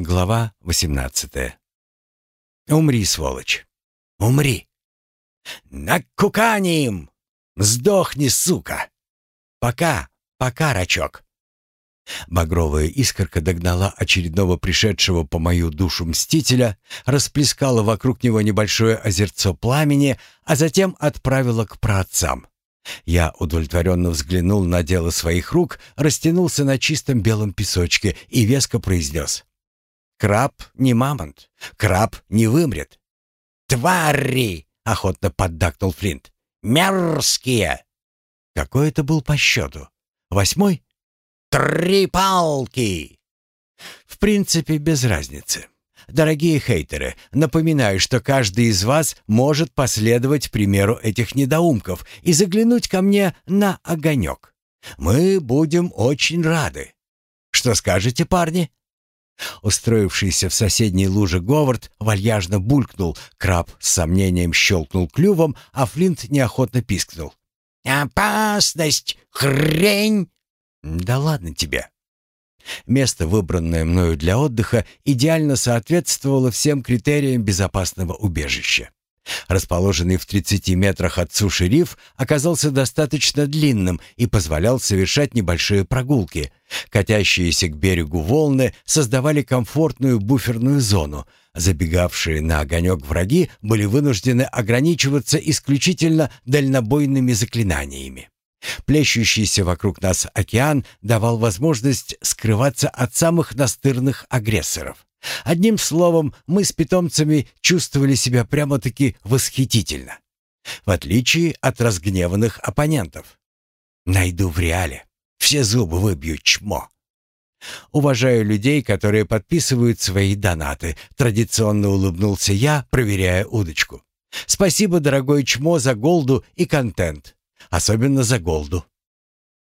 Глава 18. Умри, сволочь. Умри. Накуканим! Сдохни, сука. Пока, пока, рачок. Багровая искорка догнала очередного пришедшего по мою душу мстителя, расплескала вокруг него небольшое озерцо пламени, а затем отправила к праотцам. Я удовлетворенно взглянул на дело своих рук, растянулся на чистом белом песочке и веско произнес. «Краб не мамонт, краб не вымрет». «Твари!» — охотно поддакнул Флинт. «Мерзкие!» Какой это был по счету? Восьмой? «Три палки!» В принципе, без разницы. Дорогие хейтеры, напоминаю, что каждый из вас может последовать примеру этих недоумков и заглянуть ко мне на огонек. Мы будем очень рады. Что скажете, парни? Устроившийся в соседней луже Говард вальяжно булькнул, краб с сомнением щелкнул клювом, а Флинт неохотно пискнул. «Опасность! Хрень!» «Да ладно тебе!» Место, выбранное мною для отдыха, идеально соответствовало всем критериям безопасного убежища. Расположенный в 30 метрах от суши риф оказался достаточно длинным и позволял совершать небольшие прогулки. Катящиеся к берегу волны создавали комфортную буферную зону. Забегавшие на огонек враги были вынуждены ограничиваться исключительно дальнобойными заклинаниями. Плещущийся вокруг нас океан давал возможность скрываться от самых настырных агрессоров. Одним словом, мы с питомцами чувствовали себя прямо-таки восхитительно. В отличие от разгневанных оппонентов. Найду в реале. Все зубы выбью, чмо. Уважаю людей, которые подписывают свои донаты. Традиционно улыбнулся я, проверяя удочку. Спасибо, дорогой чмо, за голду и контент. Особенно за голду.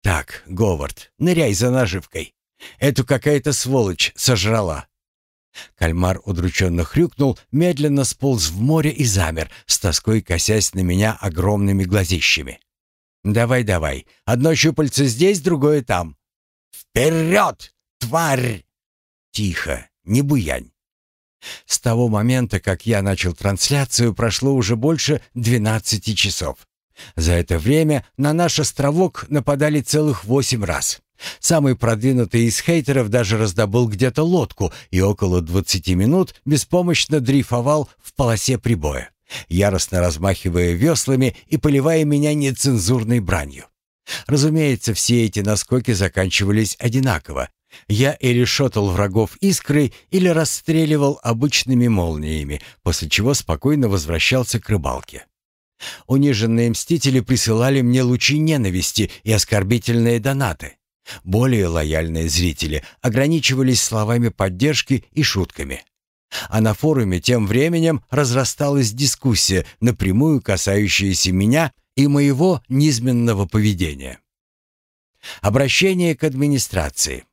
Так, Говард, ныряй за наживкой. Эту какая-то сволочь сожрала. Кальмар удрученно хрюкнул, медленно сполз в море и замер, с тоской косясь на меня огромными глазищами. «Давай, давай. Одно щупальце здесь, другое там». «Вперед, тварь!» «Тихо, не буянь». С того момента, как я начал трансляцию, прошло уже больше двенадцати часов. За это время на наш островок нападали целых восемь раз. Самый продвинутый из хейтеров даже раздобыл где-то лодку и около 20 минут беспомощно дрейфовал в полосе прибоя, яростно размахивая веслами и поливая меня нецензурной бранью. Разумеется, все эти наскоки заканчивались одинаково. Я или шотал врагов искрой, или расстреливал обычными молниями, после чего спокойно возвращался к рыбалке. Униженные мстители присылали мне лучи ненависти и оскорбительные донаты. Более лояльные зрители ограничивались словами поддержки и шутками. А на форуме тем временем разрасталась дискуссия, напрямую касающаяся меня и моего низменного поведения. Обращение к администрации.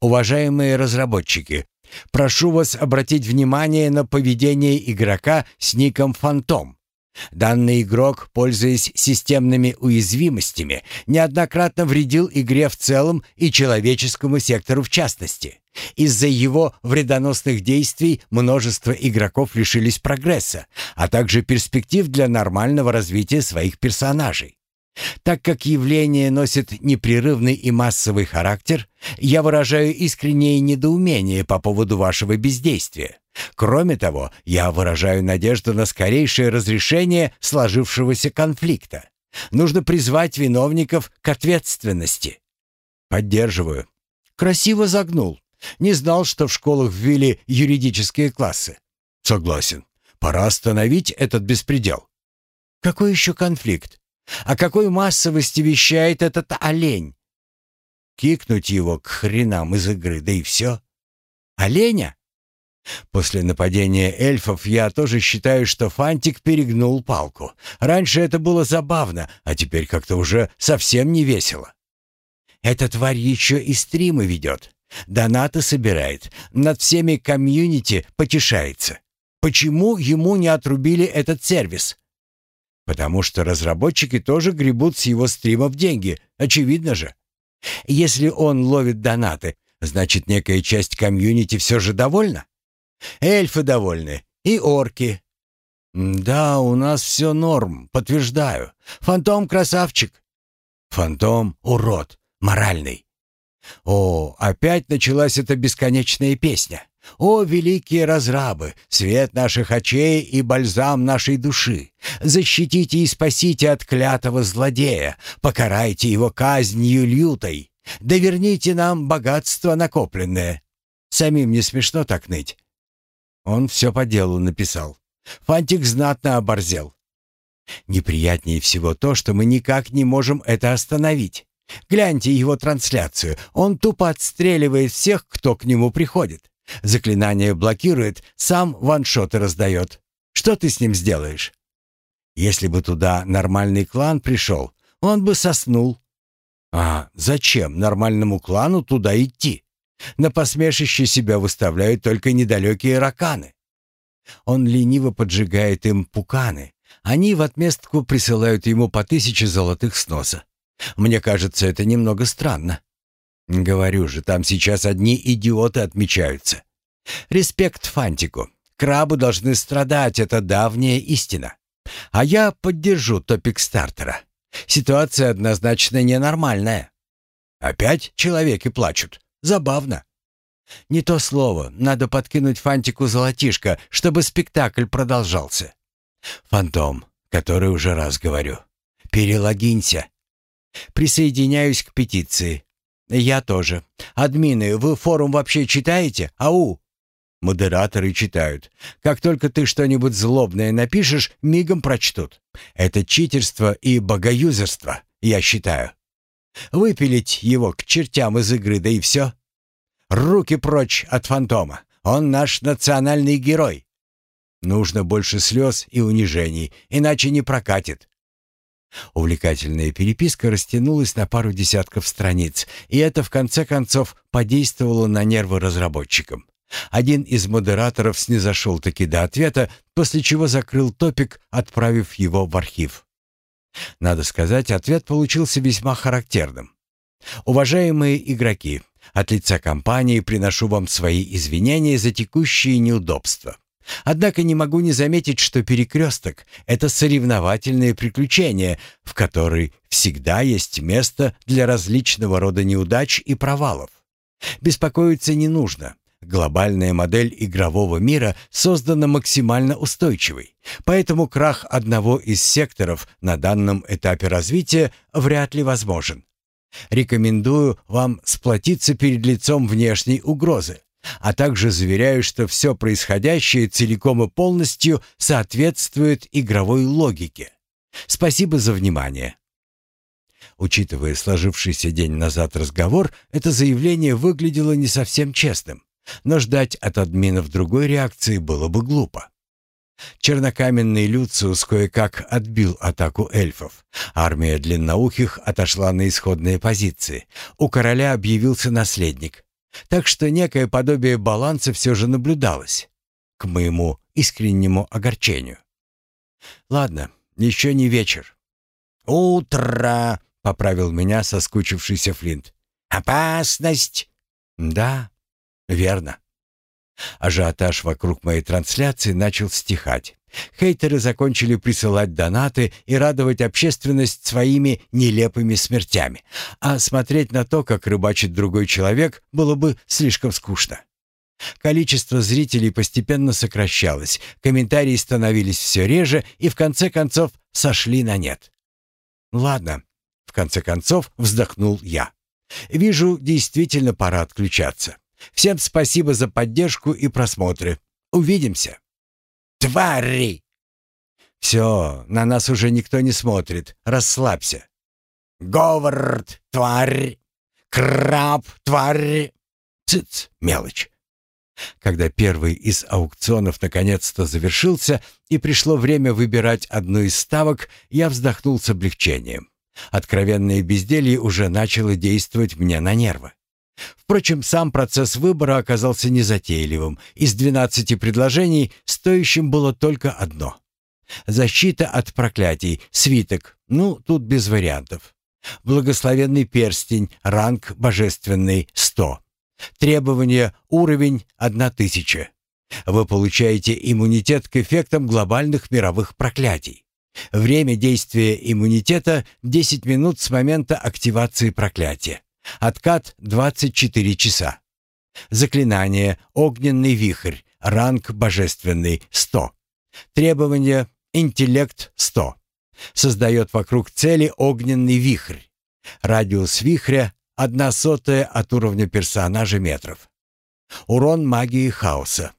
Уважаемые разработчики, прошу вас обратить внимание на поведение игрока с ником «Фантом». Данный игрок, пользуясь системными уязвимостями, неоднократно вредил игре в целом и человеческому сектору в частности. Из-за его вредоносных действий множество игроков лишились прогресса, а также перспектив для нормального развития своих персонажей. Так как явление носит непрерывный и массовый характер, я выражаю искреннее недоумение по поводу вашего бездействия. Кроме того, я выражаю надежду на скорейшее разрешение сложившегося конфликта. Нужно призвать виновников к ответственности. Поддерживаю. Красиво загнул. Не знал, что в школах ввели юридические классы. Согласен. Пора остановить этот беспредел. Какой еще конфликт? О какой массовости вещает этот олень? Кикнуть его к хренам из игры, да и все. Оленя? После нападения эльфов я тоже считаю, что Фантик перегнул палку. Раньше это было забавно, а теперь как-то уже совсем не весело. Эта тварь еще и стримы ведет. Донаты собирает, над всеми комьюнити потешается. Почему ему не отрубили этот сервис? Потому что разработчики тоже гребут с его стримов деньги, очевидно же. Если он ловит донаты, Значит, некая часть комьюнити все же довольна? Эльфы довольны. И орки. Да, у нас все норм, подтверждаю. Фантом красавчик. Фантом урод, моральный. О, опять началась эта бесконечная песня. О, великие разрабы, свет наших очей и бальзам нашей души! Защитите и спасите от клятого злодея, покарайте его казнью лютой, да верните нам богатство накопленное. Самим не смешно так ныть. Он все по делу написал. Фантик знатно оборзел. Неприятнее всего то, что мы никак не можем это остановить. Гляньте его трансляцию. Он тупо отстреливает всех, кто к нему приходит. Заклинание блокирует, сам ваншоты раздает. Что ты с ним сделаешь? Если бы туда нормальный клан пришел, он бы соснул. А зачем нормальному клану туда идти? На посмешище себя выставляют только недалекие раканы. Он лениво поджигает им пуканы. Они в отместку присылают ему по тысяче золотых с носа. Мне кажется, это немного странно. Говорю же, там сейчас одни идиоты отмечаются. Респект Фантику. Крабы должны страдать, это давняя истина. А я поддержу топик стартера. Ситуация однозначно ненормальная. Опять человеки плачут. Забавно. Не то слово. Надо подкинуть Фантику золотишко, чтобы спектакль продолжался. Фантом, который уже раз говорю. Перелогинься. Присоединяюсь к петиции. Я тоже. Админы, вы форум вообще читаете? Ау! Модераторы читают. Как только ты что-нибудь злобное напишешь, мигом прочтут. Это читерство и богоюзерство, я считаю. Выпилить его к чертям из игры, да и все. Руки прочь от фантома. Он наш национальный герой. Нужно больше слез и унижений, иначе не прокатит. Увлекательная переписка растянулась на пару десятков страниц, и это в конце концов подействовало на нервы разработчикам. Один из модераторов снизошел таки до ответа, после чего закрыл топик, отправив его в архив. Надо сказать, ответ получился весьма характерным. «Уважаемые игроки, от лица компании приношу вам свои извинения за текущие неудобства. Однако не могу не заметить, что «Перекресток» — это соревновательное приключение, в которой всегда есть место для различного рода неудач и провалов. Беспокоиться не нужно. Глобальная модель игрового мира создана максимально устойчивой, поэтому крах одного из секторов на данном этапе развития вряд ли возможен. Рекомендую вам сплотиться перед лицом внешней угрозы, а также заверяю, что все происходящее целиком и полностью соответствует игровой логике. Спасибо за внимание. Учитывая сложившийся день назад разговор, это заявление выглядело не совсем честным, но ждать от админов другой реакции было бы глупо. Чернокаменный Люциус кое-как отбил атаку эльфов. Армия длинноухих отошла на исходные позиции. У короля объявился наследник. Так что некое подобие баланса все же наблюдалось. К моему искреннему огорчению. Ладно, еще не вечер. «Утро!» — поправил меня соскучившийся Флинт. «Опасность!» «Да, верно». Ажиотаж вокруг моей трансляции начал стихать. Хейтеры закончили присылать донаты и радовать общественность своими нелепыми смертями. А смотреть на то, как рыбачит другой человек, было бы слишком скучно. Количество зрителей постепенно сокращалось, комментарии становились все реже и в конце концов сошли на нет. «Ладно», — в конце концов вздохнул я. «Вижу, действительно пора отключаться. Всем спасибо за поддержку и просмотры. Увидимся. Твари! Все, на нас уже никто не смотрит. Расслабься. Говард, тварь! Краб, тварь! Цыц, мелочь. Когда первый из аукционов наконец-то завершился и пришло время выбирать одну из ставок, я вздохнул с облегчением. Откровенное безделье уже начало действовать мне на нервы. Впрочем, сам процесс выбора оказался незатейливым. Из 12 предложений стоящим было только одно. Защита от проклятий, свиток, ну, тут без вариантов. Благословенный перстень, ранг божественный 100. Требование уровень 1000. Вы получаете иммунитет к эффектам глобальных мировых проклятий. Время действия иммунитета 10 минут с момента активации проклятия. Откат 24 часа. Заклинание «Огненный вихрь», ранг «Божественный» 100. Требование «Интеллект» 100. Создает вокруг цели огненный вихрь. Радиус вихря – одна сотая от уровня персонажа метров. Урон магии хаоса.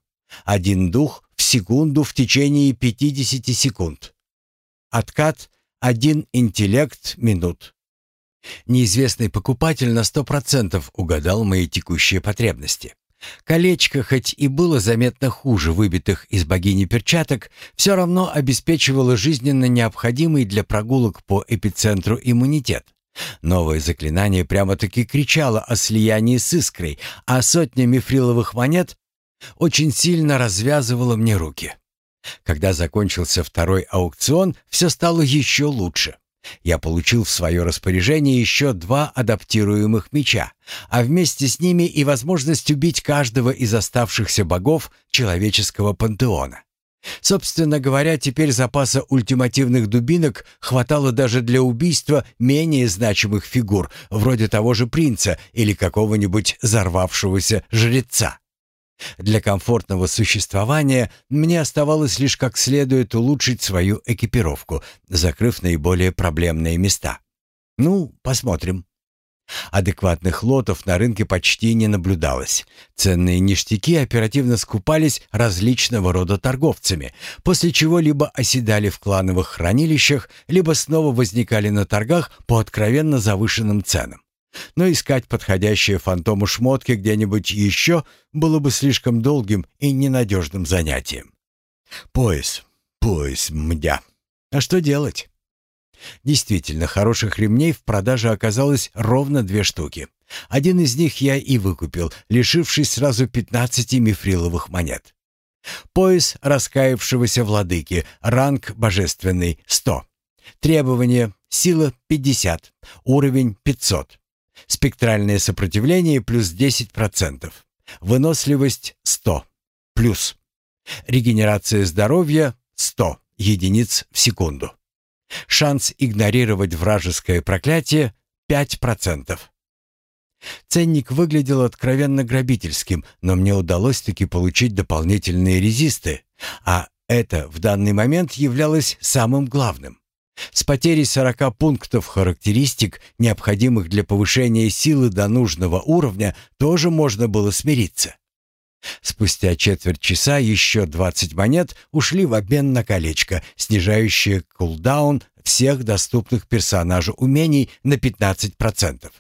Один дух в секунду в течение 50 секунд. Откат – один интеллект минут. Неизвестный покупатель на сто процентов угадал мои текущие потребности. Колечко, хоть и было заметно хуже выбитых из богини перчаток, все равно обеспечивало жизненно необходимый для прогулок по эпицентру иммунитет. Новое заклинание прямо-таки кричало о слиянии с искрой, а сотня мифриловых монет очень сильно развязывала мне руки. Когда закончился второй аукцион, все стало еще лучше. Я получил в свое распоряжение еще два адаптируемых меча, а вместе с ними и возможность убить каждого из оставшихся богов человеческого пантеона. Собственно говоря, теперь запаса ультимативных дубинок хватало даже для убийства менее значимых фигур, вроде того же принца или какого-нибудь взорвавшегося жреца. Для комфортного существования мне оставалось лишь как следует улучшить свою экипировку, закрыв наиболее проблемные места. Ну, посмотрим. Адекватных лотов на рынке почти не наблюдалось. Ценные ништяки оперативно скупались различного рода торговцами, после чего либо оседали в клановых хранилищах, либо снова возникали на торгах по откровенно завышенным ценам. Но искать подходящие фантому шмотки где-нибудь еще было бы слишком долгим и ненадежным занятием. Пояс, пояс, мдя. А что делать? Действительно, хороших ремней в продаже оказалось ровно две штуки. Один из них я и выкупил, лишившись сразу 15 мифриловых монет. Пояс раскаявшегося владыки, ранг божественный 100. Требование сила 50, уровень 500. Спектральное сопротивление плюс 10%. Выносливость 100. Плюс. Регенерация здоровья 100 единиц в секунду. Шанс игнорировать вражеское проклятие 5%. Ценник выглядел откровенно грабительским, но мне удалось таки получить дополнительные резисты, а это в данный момент являлось самым главным. С потерей 40 пунктов характеристик, необходимых для повышения силы до нужного уровня, тоже можно было смириться. Спустя четверть часа еще 20 монет ушли в обмен на колечко, снижающее кулдаун всех доступных персонажу умений на 15%.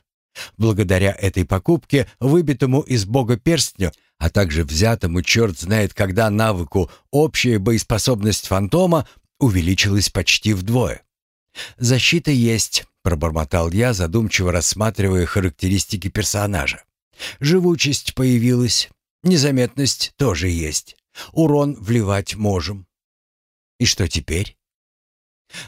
Благодаря этой покупке, выбитому из бога перстню, а также взятому черт знает когда навыку, общая боеспособность фантома увеличилась почти вдвое. «Защита есть», — пробормотал я, задумчиво рассматривая характеристики персонажа. «Живучесть появилась, незаметность тоже есть, урон вливать можем». «И что теперь?»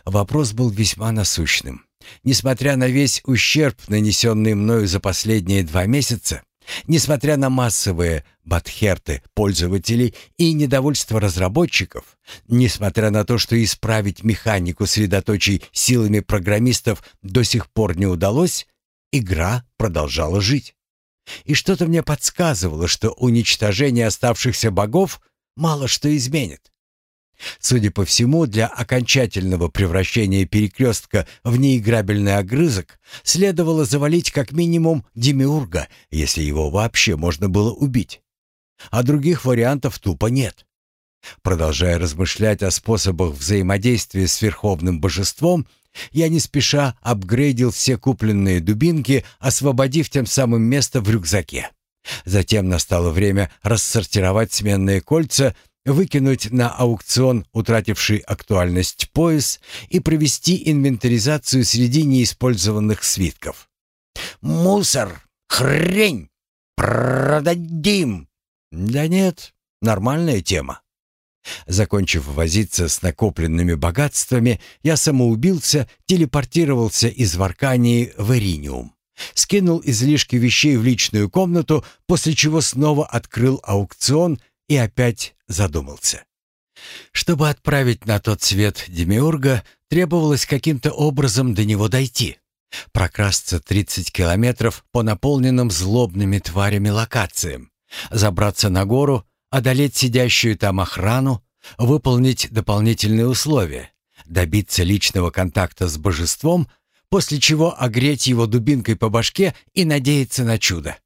Вопрос был весьма насущным. Несмотря на весь ущерб, нанесенный мною за последние два месяца, Несмотря на массовые батхерты пользователей и недовольство разработчиков, несмотря на то, что исправить механику средоточий силами программистов до сих пор не удалось, игра продолжала жить. И что-то мне подсказывало, что уничтожение оставшихся богов мало что изменит. Судя по всему, для окончательного превращения перекрестка в неиграбельный огрызок следовало завалить как минимум демиурга, если его вообще можно было убить. А других вариантов тупо нет. Продолжая размышлять о способах взаимодействия с Верховным Божеством, я не спеша апгрейдил все купленные дубинки, освободив тем самым место в рюкзаке. Затем настало время рассортировать сменные кольца выкинуть на аукцион утративший актуальность пояс и провести инвентаризацию среди неиспользованных свитков. «Мусор! Хрень! Продадим!» «Да нет, нормальная тема». Закончив возиться с накопленными богатствами, я самоубился, телепортировался из Варкании в Эриниум. скинул излишки вещей в личную комнату, после чего снова открыл аукцион и опять задумался. Чтобы отправить на тот свет Демиурга, требовалось каким-то образом до него дойти. Прокрасться 30 километров по наполненным злобными тварями локациям, забраться на гору, одолеть сидящую там охрану, выполнить дополнительные условия, добиться личного контакта с божеством, после чего огреть его дубинкой по башке и надеяться на чудо.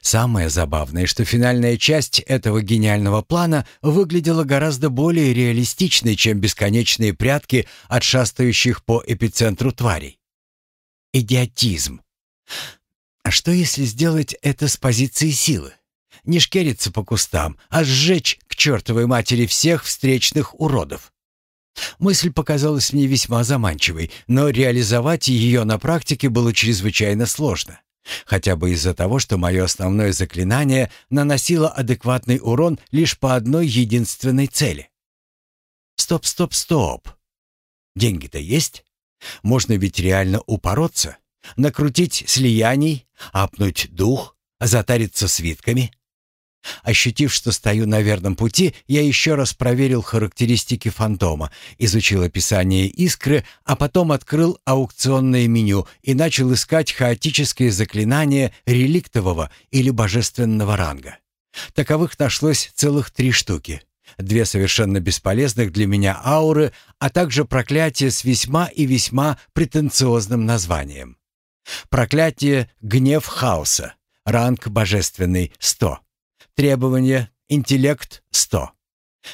Самое забавное, что финальная часть этого гениального плана выглядела гораздо более реалистичной, чем бесконечные прятки от шастающих по эпицентру тварей. Идиотизм. А что если сделать это с позиции силы? Не шкериться по кустам, а сжечь к чертовой матери всех встречных уродов. Мысль показалась мне весьма заманчивой, но реализовать ее на практике было чрезвычайно сложно. Хотя бы из-за того, что мое основное заклинание наносило адекватный урон лишь по одной единственной цели. Стоп, стоп, стоп. Деньги-то есть? Можно ведь реально упороться, накрутить слияний, апнуть дух, затариться свитками. Ощутив, что стою на верном пути, я еще раз проверил характеристики фантома, изучил описание искры, а потом открыл аукционное меню и начал искать хаотические заклинания реликтового или божественного ранга. Таковых нашлось целых три штуки. Две совершенно бесполезных для меня ауры, а также проклятие с весьма и весьма претенциозным названием. Проклятие «Гнев хаоса», ранг божественный 100. Требование «Интеллект 100».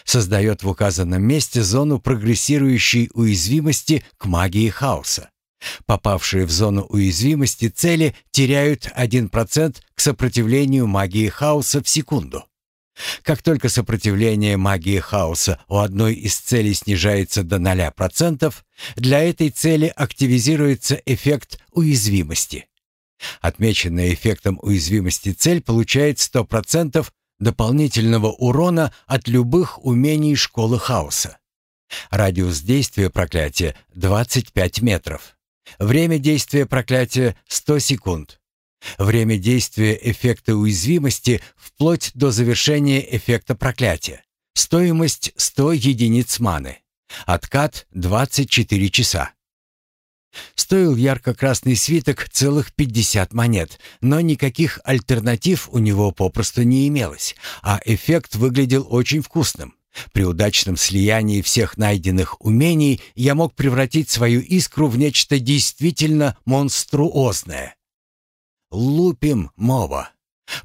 Создает в указанном месте зону прогрессирующей уязвимости к магии хаоса. Попавшие в зону уязвимости цели теряют 1% к сопротивлению магии хаоса в секунду. Как только сопротивление магии хаоса у одной из целей снижается до 0%, для этой цели активизируется эффект уязвимости. Отмеченная эффектом уязвимости цель получает 100% дополнительного урона от любых умений школы хаоса. Радиус действия проклятия 25 метров. Время действия проклятия 100 секунд. Время действия эффекта уязвимости вплоть до завершения эффекта проклятия. Стоимость 100 единиц маны. Откат 24 часа. Стоил ярко-красный свиток целых 50 монет, но никаких альтернатив у него попросту не имелось, а эффект выглядел очень вкусным. При удачном слиянии всех найденных умений я мог превратить свою искру в нечто действительно монструозное. Лупим моба.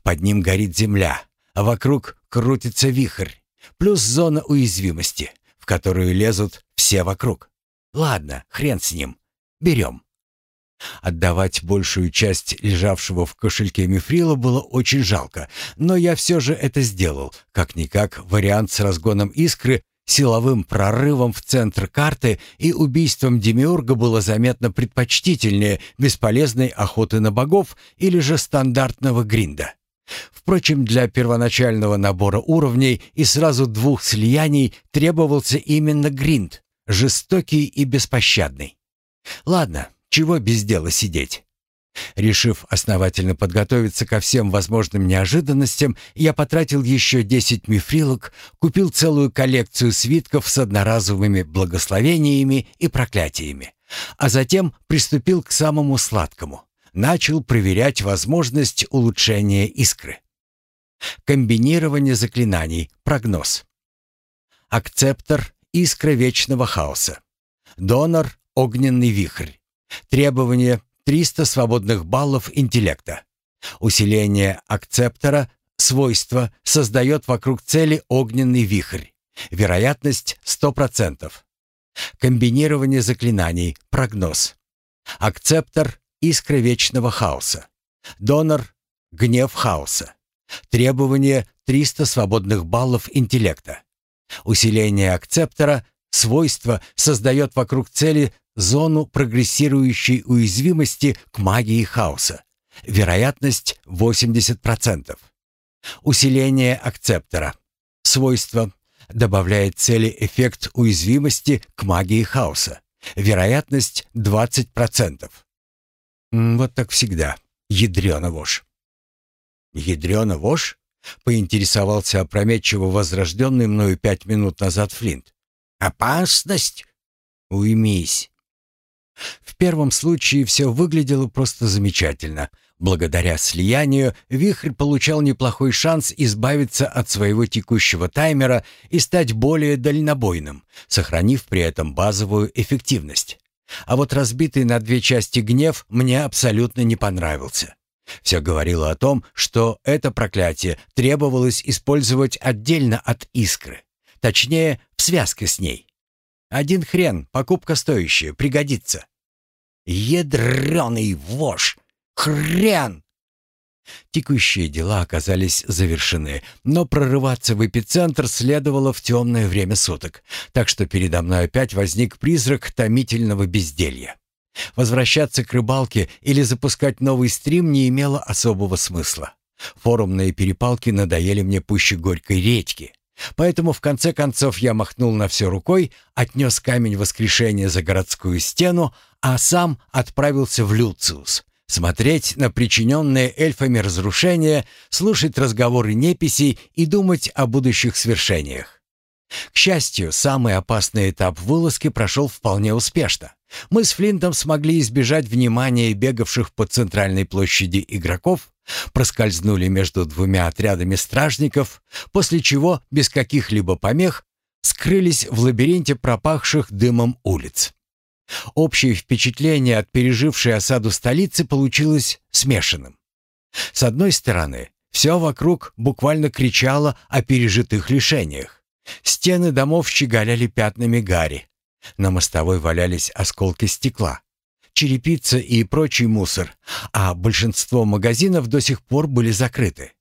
Под ним горит земля, а вокруг крутится вихрь, плюс зона уязвимости, в которую лезут все вокруг. Ладно, хрен с ним. Берем». Отдавать большую часть лежавшего в кошельке мифрила было очень жалко, но я все же это сделал. Как-никак вариант с разгоном искры, силовым прорывом в центр карты и убийством Демиурга было заметно предпочтительнее бесполезной охоты на богов или же стандартного гринда. Впрочем, для первоначального набора уровней и сразу двух слияний требовался именно гринд, жестокий и беспощадный. Ладно, чего без дела сидеть? Решив основательно подготовиться ко всем возможным неожиданностям, я потратил еще 10 мифрилок, купил целую коллекцию свитков с одноразовыми благословениями и проклятиями, а затем приступил к самому сладкому. Начал проверять возможность улучшения искры. Комбинирование заклинаний, прогноз. Акцептор, искра вечного хаоса. Донор, огненный вихрь. Требование 300 свободных баллов интеллекта. Усиление акцептора свойства создает вокруг цели огненный вихрь. Вероятность 100%. Комбинирование заклинаний, прогноз. Акцептор искра вечного хаоса. Донор гнев хаоса. Требование 300 свободных баллов интеллекта. Усиление акцептора свойство создает вокруг цели зону прогрессирующей уязвимости к магии хаоса. Вероятность 80%. Усиление акцептора. Свойство добавляет цели эффект уязвимости к магии хаоса. Вероятность 20%. Вот так всегда. Ядрёна вошь. Ядрёна вошь? Поинтересовался опрометчиво возрожденный мною пять минут назад Флинт. «Опасность?» «Уймись». В первом случае все выглядело просто замечательно. Благодаря слиянию Вихрь получал неплохой шанс избавиться от своего текущего таймера и стать более дальнобойным, сохранив при этом базовую эффективность. А вот разбитый на две части гнев мне абсолютно не понравился. Все говорило о том, что это проклятие требовалось использовать отдельно от искры. Точнее, в связке с ней. Один хрен, покупка стоящая, пригодится. Ядреный вошь! Хрен! Текущие дела оказались завершены, но прорываться в эпицентр следовало в темное время суток, так что передо мной опять возник призрак томительного безделья. Возвращаться к рыбалке или запускать новый стрим не имело особого смысла. Форумные перепалки надоели мне пуще горькой редьки. Поэтому в конце концов я махнул на все рукой, отнес камень воскрешения за городскую стену, а сам отправился в Люциус. Смотреть на причиненные эльфами разрушения, слушать разговоры неписей и думать о будущих свершениях. К счастью, самый опасный этап вылазки прошел вполне успешно. Мы с Флинтом смогли избежать внимания бегавших по центральной площади игроков, проскользнули между двумя отрядами стражников, после чего, без каких-либо помех, скрылись в лабиринте пропахших дымом улиц. Общее впечатление от пережившей осаду столицы получилось смешанным. С одной стороны, все вокруг буквально кричало о пережитых лишениях. Стены домов щеголяли пятнами гари. На мостовой валялись осколки стекла, черепица и прочий мусор, а большинство магазинов до сих пор были закрыты.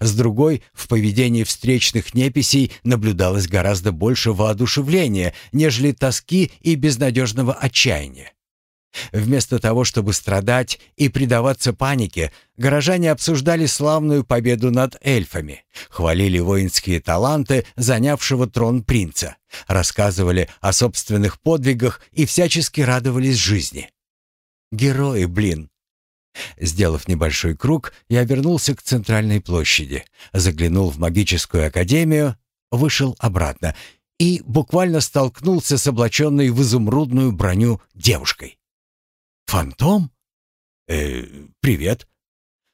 С другой, в поведении встречных неписей наблюдалось гораздо больше воодушевления, нежели тоски и безнадежного отчаяния. Вместо того, чтобы страдать и предаваться панике, горожане обсуждали славную победу над эльфами, хвалили воинские таланты занявшего трон принца, рассказывали о собственных подвигах и всячески радовались жизни. Герои, блин, Сделав небольшой круг, я вернулся к центральной площади, заглянул в магическую академию, вышел обратно и буквально столкнулся с облаченной в изумрудную броню девушкой. «Фантом? Э, привет».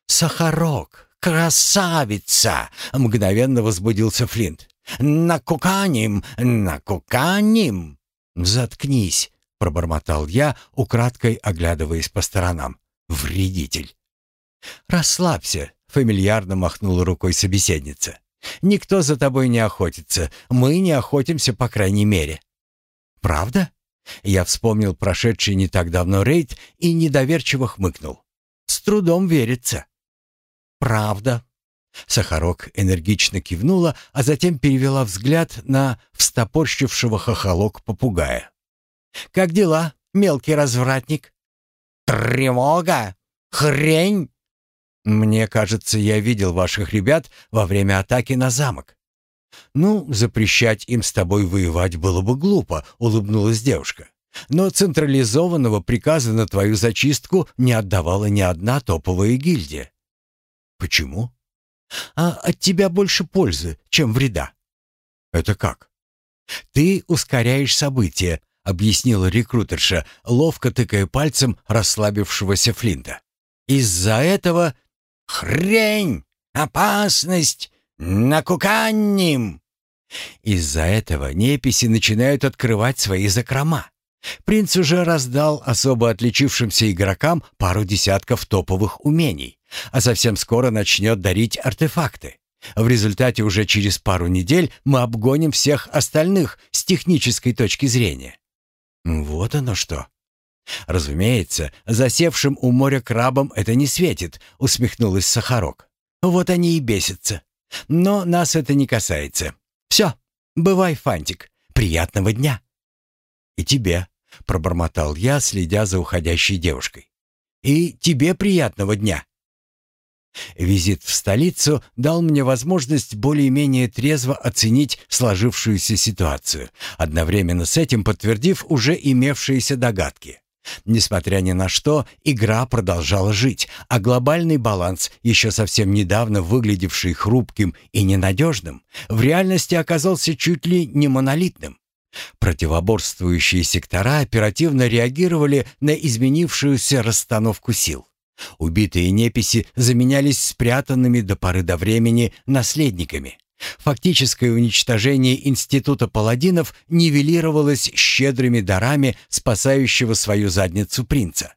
«Сахарок, красавица!» — мгновенно возбудился Флинт. «Накуканим, накуканим!» «Заткнись!» — пробормотал я, украдкой оглядываясь по сторонам. Вредитель. «Расслабься», — фамильярно махнула рукой собеседница. «Никто за тобой не охотится. Мы не охотимся, по крайней мере». «Правда?» Я вспомнил прошедший не так давно рейд и недоверчиво хмыкнул. «С трудом верится». «Правда». Сахарок энергично кивнула, а затем перевела взгляд на встопорщившего хохолок попугая. «Как дела, мелкий развратник?» «Тревога! Хрень!» «Мне кажется, я видел ваших ребят во время атаки на замок». «Ну, запрещать им с тобой воевать было бы глупо», — улыбнулась девушка. «Но централизованного приказа на твою зачистку не отдавала ни одна топовая гильдия». «Почему?» «А от тебя больше пользы, чем вреда». «Это как?» «Ты ускоряешь события, — объяснила рекрутерша, ловко тыкая пальцем расслабившегося Флинта. «Из-за этого хрень, опасность, накуканним!» Из-за этого неписи начинают открывать свои закрома. Принц уже раздал особо отличившимся игрокам пару десятков топовых умений, а совсем скоро начнет дарить артефакты. В результате уже через пару недель мы обгоним всех остальных с технической точки зрения. Вот оно что. Разумеется, засевшим у моря крабам это не светит, усмехнулась Сахарок. Вот они и бесятся. Но нас это не касается. Все, бывай, Фантик. Приятного дня. И тебе, пробормотал я, следя за уходящей девушкой. И тебе приятного дня. Визит в столицу дал мне возможность более-менее трезво оценить сложившуюся ситуацию, одновременно с этим подтвердив уже имевшиеся догадки. Несмотря ни на что, игра продолжала жить, а глобальный баланс, еще совсем недавно выглядевший хрупким и ненадежным, в реальности оказался чуть ли не монолитным. Противоборствующие сектора оперативно реагировали на изменившуюся расстановку сил. Убитые неписи заменялись спрятанными до поры до времени наследниками. Фактическое уничтожение института паладинов нивелировалось щедрыми дарами спасающего свою задницу принца.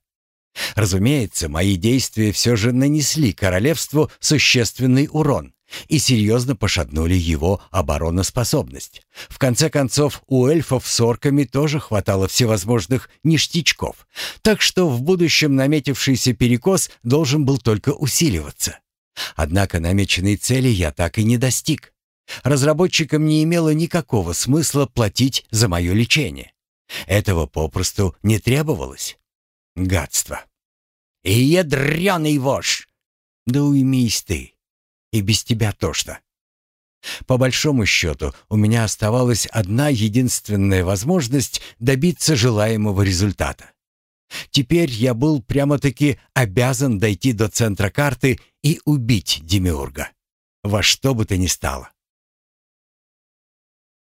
Разумеется, мои действия все же нанесли королевству существенный урон и серьезно пошатнули его обороноспособность. В конце концов, у эльфов с орками тоже хватало всевозможных ништячков, так что в будущем наметившийся перекос должен был только усиливаться. Однако намеченной цели я так и не достиг. Разработчикам не имело никакого смысла платить за мое лечение. Этого попросту не требовалось. Гадство. И ядреный вошь! Да уймись ты. И без тебя тошно. По большому счету, у меня оставалась одна единственная возможность добиться желаемого результата. Теперь я был прямо-таки обязан дойти до центра карты и убить Демиурга. Во что бы то ни стало.